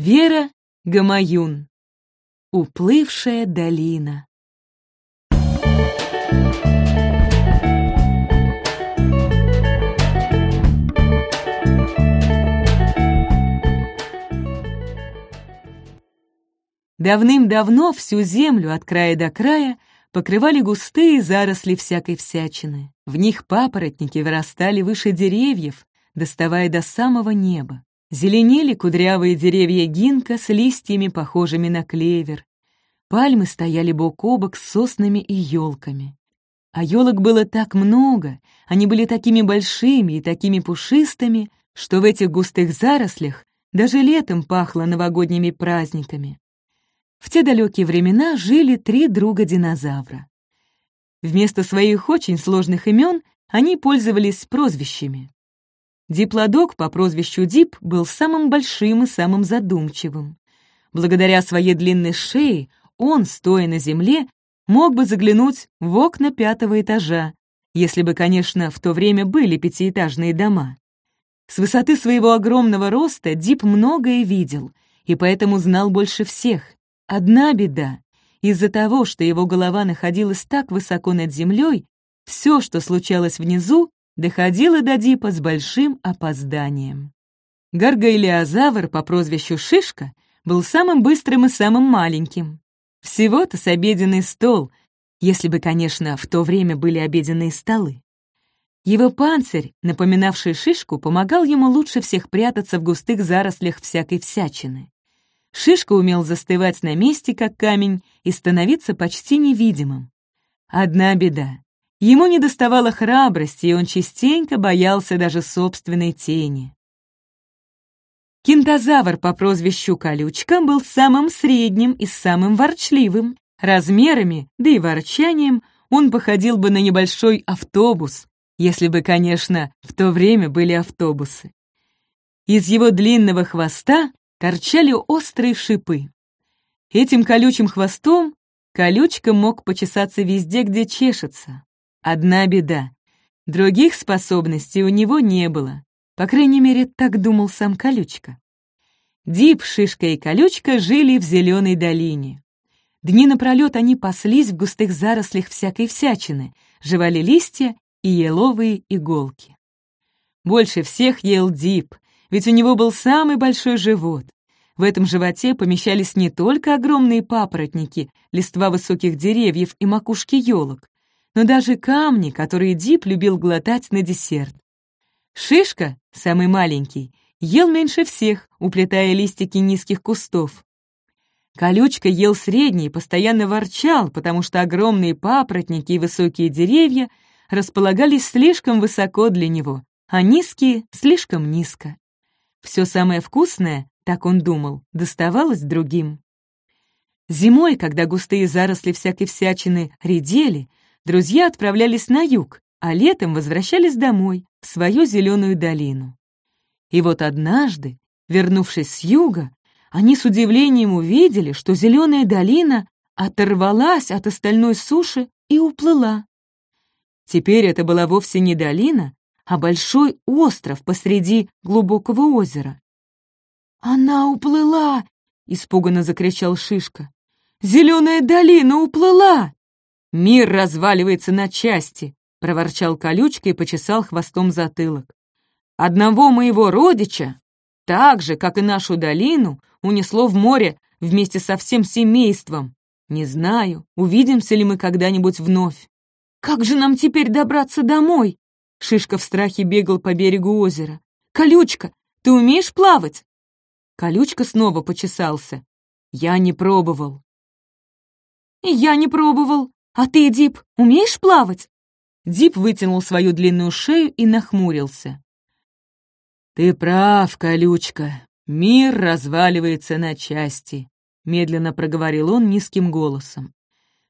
Вера Гамаюн. Уплывшая долина. Давным-давно всю землю от края до края покрывали густые заросли всякой всячины. В них папоротники вырастали выше деревьев, доставая до самого неба. Зеленели кудрявые деревья гинка с листьями, похожими на клевер. Пальмы стояли бок о бок с соснами и елками. А елок было так много, они были такими большими и такими пушистыми, что в этих густых зарослях даже летом пахло новогодними праздниками. В те далекие времена жили три друга-динозавра. Вместо своих очень сложных имен они пользовались прозвищами. Диплодок по прозвищу Дип был самым большим и самым задумчивым. Благодаря своей длинной шее он, стоя на земле, мог бы заглянуть в окна пятого этажа, если бы, конечно, в то время были пятиэтажные дома. С высоты своего огромного роста Дип многое видел, и поэтому знал больше всех. Одна беда. Из-за того, что его голова находилась так высоко над землей, все, что случалось внизу, доходило до Дипа с большим опозданием. Гаргоэлиозавр по прозвищу Шишка был самым быстрым и самым маленьким. Всего-то с обеденный стол, если бы, конечно, в то время были обеденные столы. Его панцирь, напоминавший шишку, помогал ему лучше всех прятаться в густых зарослях всякой всячины. Шишка умел застывать на месте, как камень, и становиться почти невидимым. Одна беда. Ему не доставало храбрости, и он частенько боялся даже собственной тени. Кинтозавр по прозвищу Колючка был самым средним и самым ворчливым. Размерами, да и ворчанием, он походил бы на небольшой автобус, если бы, конечно, в то время были автобусы. Из его длинного хвоста торчали острые шипы. Этим колючим хвостом колючка мог почесаться везде, где чешется. Одна беда. Других способностей у него не было. По крайней мере, так думал сам колючка. Дип, Шишка и колючка жили в зеленой долине. Дни напролет они паслись в густых зарослях всякой всячины, жевали листья и еловые иголки. Больше всех ел Дип, ведь у него был самый большой живот. В этом животе помещались не только огромные папоротники, листва высоких деревьев и макушки елок, но даже камни, которые Дип любил глотать на десерт. Шишка, самый маленький, ел меньше всех, уплетая листики низких кустов. Колючка ел средний и постоянно ворчал, потому что огромные папоротники и высокие деревья располагались слишком высоко для него, а низкие — слишком низко. Все самое вкусное, так он думал, доставалось другим. Зимой, когда густые заросли всякой всячины редели, друзья отправлялись на юг, а летом возвращались домой, в свою зеленую долину. И вот однажды, вернувшись с юга, они с удивлением увидели, что зеленая долина оторвалась от остальной суши и уплыла. Теперь это была вовсе не долина, а большой остров посреди глубокого озера. «Она уплыла!» — испуганно закричал Шишка. «Зеленая долина уплыла!» «Мир разваливается на части!» — проворчал колючка и почесал хвостом затылок. «Одного моего родича, так же, как и нашу долину, унесло в море вместе со всем семейством. Не знаю, увидимся ли мы когда-нибудь вновь. Как же нам теперь добраться домой?» Шишка в страхе бегал по берегу озера. «Колючка, ты умеешь плавать?» Колючка снова почесался. «Я не пробовал». «И я не пробовал. А ты, Дип, умеешь плавать?» Дип вытянул свою длинную шею и нахмурился. «Ты прав, Колючка. Мир разваливается на части», — медленно проговорил он низким голосом.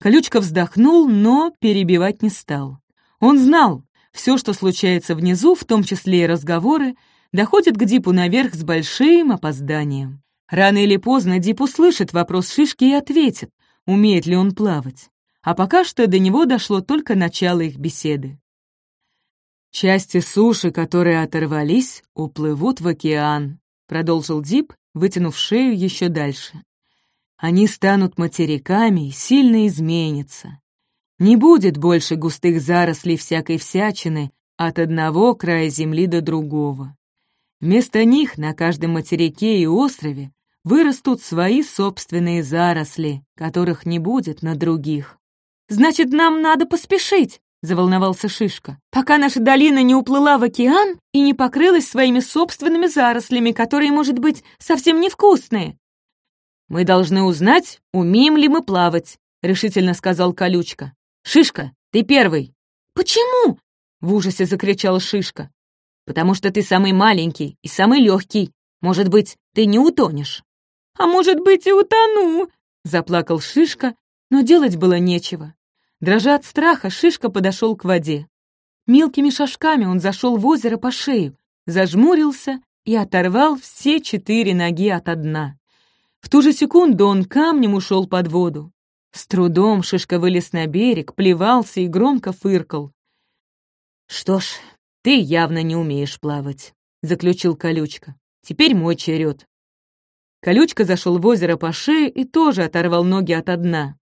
Колючка вздохнул, но перебивать не стал. Он знал, все, что случается внизу, в том числе и разговоры, доходит к Дипу наверх с большим опозданием. Рано или поздно Дип услышит вопрос Шишки и ответит, умеет ли он плавать. А пока что до него дошло только начало их беседы. «Части суши, которые оторвались, уплывут в океан», — продолжил Дип вытянув шею еще дальше. «Они станут материками и сильно изменятся. Не будет больше густых зарослей всякой всячины от одного края земли до другого. Вместо них на каждом материке и острове вырастут свои собственные заросли, которых не будет на других. «Значит, нам надо поспешить», — заволновался Шишка, «пока наша долина не уплыла в океан и не покрылась своими собственными зарослями, которые, может быть, совсем невкусные». «Мы должны узнать, умеем ли мы плавать», — решительно сказал Колючка. «Шишка, ты первый!» «Почему?» — в ужасе закричал Шишка. «Потому что ты самый маленький и самый легкий. Может быть, ты не утонешь?» «А может быть, и утону!» — заплакал Шишка, но делать было нечего. Дрожа от страха, Шишка подошел к воде. Мелкими шажками он зашел в озеро по шею, зажмурился и оторвал все четыре ноги от дна. В ту же секунду он камнем ушел под воду. С трудом Шишка вылез на берег, плевался и громко фыркал. «Что ж, ты явно не умеешь плавать», — заключил Колючка. «Теперь мой черед». Колючка зашел в озеро по шее и тоже оторвал ноги от дна.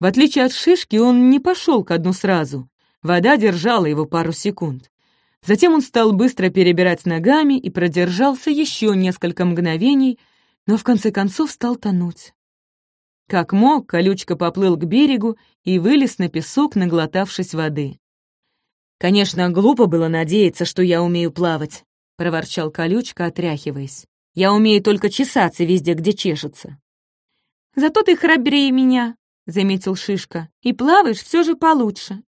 В отличие от Шишки, он не пошел ко дну сразу. Вода держала его пару секунд. Затем он стал быстро перебирать ногами и продержался еще несколько мгновений, но в конце концов стал тонуть. Как мог, колючка поплыл к берегу и вылез на песок, наглотавшись воды. «Конечно, глупо было надеяться, что я умею плавать», — проворчал колючка, отряхиваясь. «Я умею только чесаться везде, где чешется». «Зато ты храбрее меня», — заметил Шишка, «и плаваешь все же получше».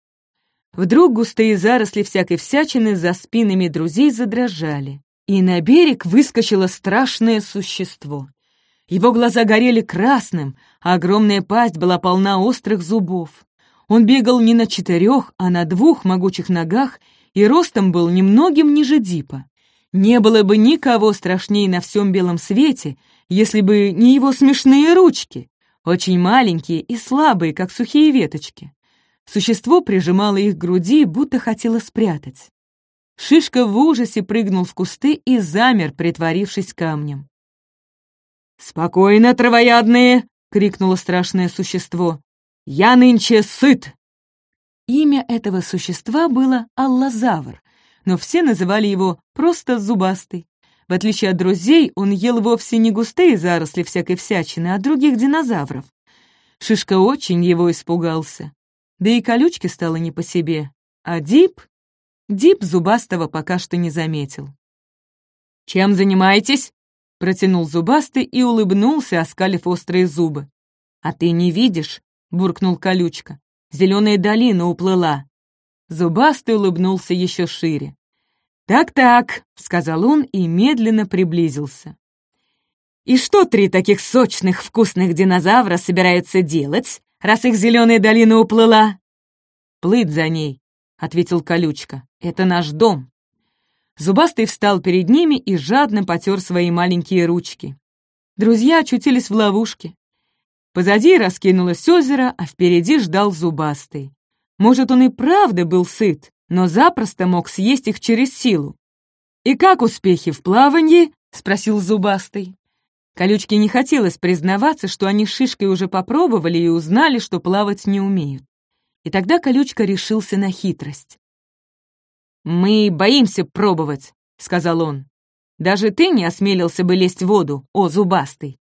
Вдруг густые заросли всякой всячины за спинами друзей задрожали, и на берег выскочило страшное существо — его глаза горели красным, а огромная пасть была полна острых зубов. Он бегал не на четырех, а на двух могучих ногах и ростом был немногим ниже Дипа. Не было бы никого страшнее на всем белом свете, если бы не его смешные ручки, очень маленькие и слабые, как сухие веточки. Существо прижимало их к груди, будто хотело спрятать. Шишка в ужасе прыгнул в кусты и замер, притворившись камнем. «Спокойно, травоядные!» — крикнуло страшное существо. «Я нынче сыт!» Имя этого существа было Аллазавр, но все называли его просто Зубастый. В отличие от друзей, он ел вовсе не густые заросли всякой всячины, а других динозавров. Шишка очень его испугался. Да и колючки стало не по себе. А Дип... Дип Зубастого пока что не заметил. «Чем занимаетесь?» Протянул зубастый и улыбнулся, оскалив острые зубы. «А ты не видишь?» — буркнул колючка. «Зеленая долина уплыла». Зубастый улыбнулся еще шире. «Так-так», — сказал он и медленно приблизился. «И что три таких сочных, вкусных динозавра собираются делать, раз их зеленая долина уплыла?» «Плыть за ней», — ответил колючка. «Это наш дом». Зубастый встал перед ними и жадно потер свои маленькие ручки. Друзья очутились в ловушке. Позади раскинулось озеро, а впереди ждал Зубастый. Может, он и правда был сыт, но запросто мог съесть их через силу. «И как успехи в плавании?» — спросил Зубастый. Колючке не хотелось признаваться, что они Шишкой уже попробовали и узнали, что плавать не умеют. И тогда Колючка решился на хитрость. «Мы боимся пробовать», — сказал он. «Даже ты не осмелился бы лезть в воду, о зубастый!»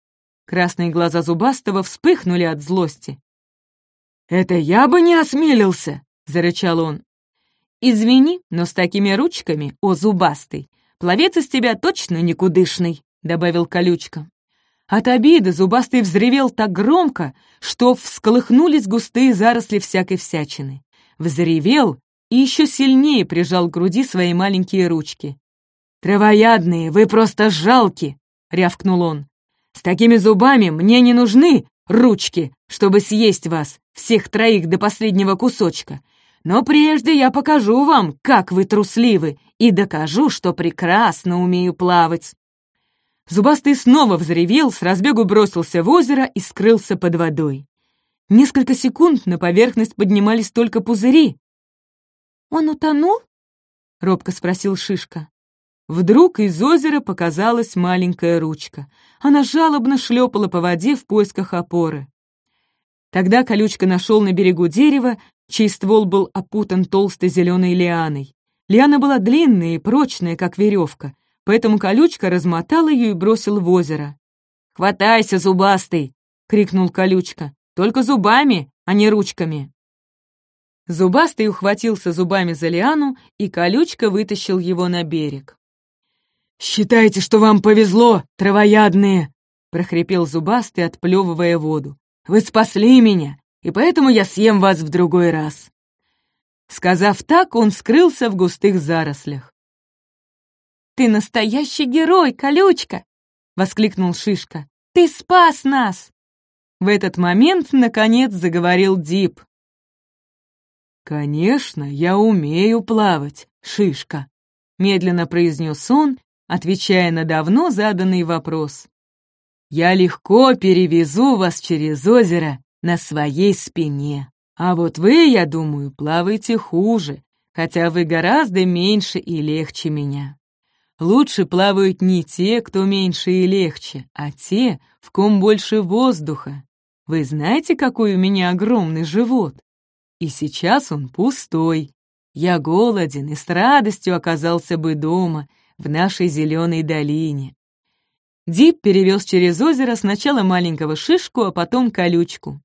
Красные глаза зубастого вспыхнули от злости. «Это я бы не осмелился!» — зарычал он. «Извини, но с такими ручками, о зубастый, пловец из тебя точно никудышный», — добавил колючка. От обиды зубастый взревел так громко, что всколыхнулись густые заросли всякой всячины. Взревел и еще сильнее прижал к груди свои маленькие ручки. «Травоядные, вы просто жалки!» — рявкнул он. «С такими зубами мне не нужны ручки, чтобы съесть вас, всех троих до последнего кусочка. Но прежде я покажу вам, как вы трусливы, и докажу, что прекрасно умею плавать». Зубастый снова взревел, с разбегу бросился в озеро и скрылся под водой. Несколько секунд на поверхность поднимались только пузыри, «Он утонул?» — робко спросил Шишка. Вдруг из озера показалась маленькая ручка. Она жалобно шлепала по воде в поисках опоры. Тогда колючка нашел на берегу дерева, чей ствол был опутан толстой зеленой лианой. Лиана была длинная и прочная, как веревка, поэтому колючка размотал ее и бросил в озеро. «Хватайся, зубастый!» — крикнул колючка. «Только зубами, а не ручками!» Зубастый ухватился зубами за лиану, и колючка вытащил его на берег. «Считайте, что вам повезло, травоядные!» — прохрипел зубастый, отплевывая воду. «Вы спасли меня, и поэтому я съем вас в другой раз!» Сказав так, он скрылся в густых зарослях. «Ты настоящий герой, колючка!» — воскликнул Шишка. «Ты спас нас!» В этот момент, наконец, заговорил Дип. «Конечно, я умею плавать, Шишка», — медленно произнес он отвечая на давно заданный вопрос. «Я легко перевезу вас через озеро на своей спине. А вот вы, я думаю, плаваете хуже, хотя вы гораздо меньше и легче меня. Лучше плавают не те, кто меньше и легче, а те, в ком больше воздуха. Вы знаете, какой у меня огромный живот? И сейчас он пустой. Я голоден и с радостью оказался бы дома, в нашей зеленой долине. Дип перевез через озеро сначала маленького шишку, а потом колючку.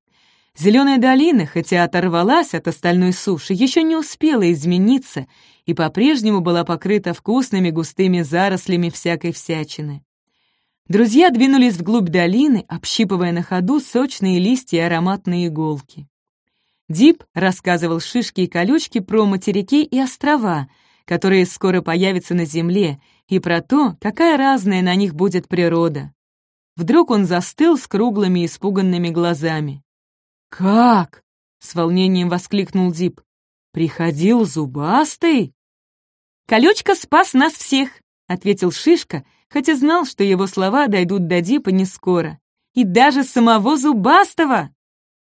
Зеленая долина, хотя оторвалась от остальной суши, еще не успела измениться и по-прежнему была покрыта вкусными густыми зарослями всякой всячины. Друзья двинулись вглубь долины, общипывая на ходу сочные листья и ароматные иголки. Дип рассказывал Шишке и Колючке про материки и острова, которые скоро появятся на Земле, и про то, какая разная на них будет природа. Вдруг он застыл с круглыми испуганными глазами. «Как?» — с волнением воскликнул Дип. «Приходил зубастый?» «Колючка спас нас всех», — ответил Шишка, хотя знал, что его слова дойдут до Дипа не скоро. «И даже самого зубастого!»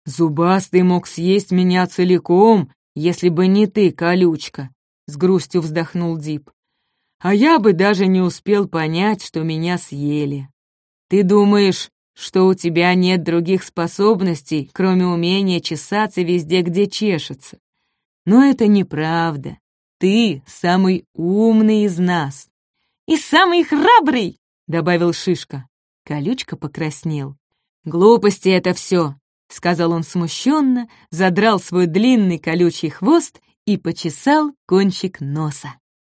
«Зубастый мог съесть меня целиком, если бы не ты, колючка», с грустью вздохнул Дип. А я бы даже не успел понять, что меня съели. Ты думаешь, что у тебя нет других способностей, кроме умения чесаться везде, где чешется. Но это неправда. Ты самый умный из нас. И самый храбрый, добавил Шишка. Колючка покраснел. Глупости это все, сказал он смущенно, задрал свой длинный колючий хвост и почесал кончик носа.